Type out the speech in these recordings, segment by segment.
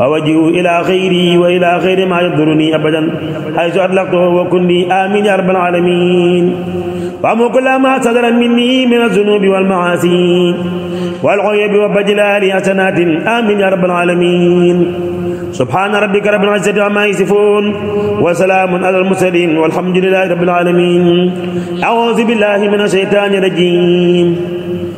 ووجهه إلى غيري وإلى غير ما يضرني أبدا حيث أطلقته وكن لي آمين يا رب العالمين وأمو كل ما صدر مني من الذنوب والمعاصي والعيب وبجلال حسنات آمين يا رب العالمين سبحان ربك رب العزة عما يصفون وسلام على المرسلين والحمد لله رب العالمين أعوذ بالله من الشيطان الرجيم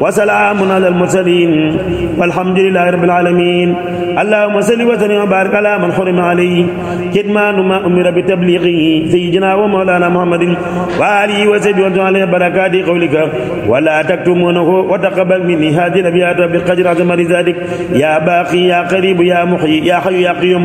وسلام على المرسلين والحمد لله رب العالمين اللهم صل وسلم وبارك على من حرم عليه كتمان أحسن ما أمر بتبليغه سيدنا ومولانا محمد وآله وصحبه وسلم عليه بركات قولك ولا تكتمونه وتقبل مني هذه الأبيات بقدر عظمة ذلك يا باقي يا قريب يا محيي يا حي يا قيوم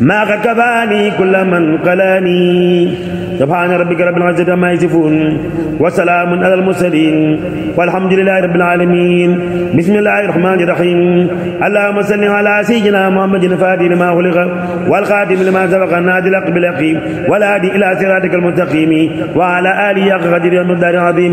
ما غكباني كل من قلاني سبحان ربك رب العزة عما يصفون وسلام على المرسلين والحمد لله رب العالمين بسم الله الرحمن الرحيم اللهم صل على سيدنا محمد الفاتح لما خلق والخاتم لما سبق النادي الحق بالحق والهادي إلى صراطك المستقيم وعلى آله حق قدره والمقدار العظيم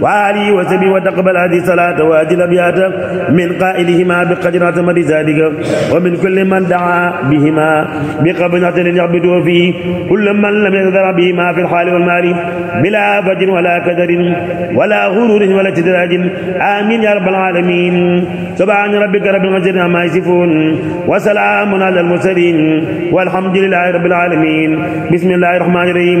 وآله وصحبه وتقبل هذه الصلاة وهذه الأبيات من قائلهما بقدر عتمد ذلك ومن كل من دعا بهما بقبل عتل يعبده فيه كل من لم يقدر بهما في الحال والمال بلا فجر ولا كدر ولا غرور ولا ازدراج آمين يا رب العالمين سبحان ربك رب العزة عما يصفون وسلام على المرسلين والحمد لله رب العالمين بسم الله الرحمن الرحيم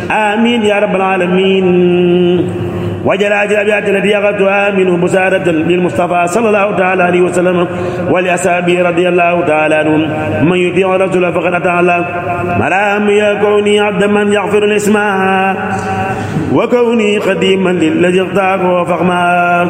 آمين يا رب العالمين وجلات الأبيات التي أخذتها منه مساعدة للمصطفى صلى الله تعالى عليه وسلم ولأصحابه رضي الله تعالى عنهم من يطيع الرسول فقد أطاع الله مرام يا كوني عبدا من يغفر الاسم وكوني قديما للذي اختاره فخما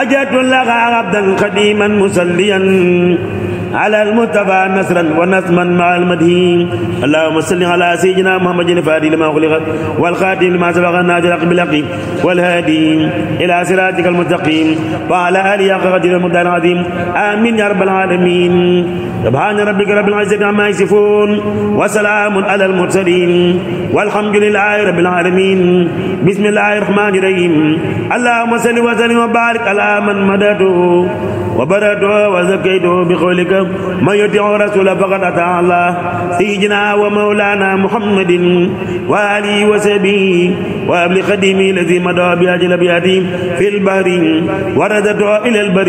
ajatu laha abdan qadiman musalliyan على المتبع نصرا ونسما مع المدين اللهم صل على سيدنا محمد الفاتح لما أغلق والخاتم لما سبق الناجر بالحق والهادي إلى صراطك المستقيم وعلى آله حق قدر المقدار العظيم آمين يا رب العالمين سبحان ربك رب العزة عما يصفون وسلام على المرسلين والحمد لله رب العالمين بسم الله الرحمن الرحيم اللهم صل وسلم وبارك على من مدده وبرأته وزكيته بقولك من يطع الرسول فقد أطاع الله سيدنا ومولانا محمد وآله وصحبه وأبل خدمه الذي مضى بأجل بياته في البحر وردته إلى البر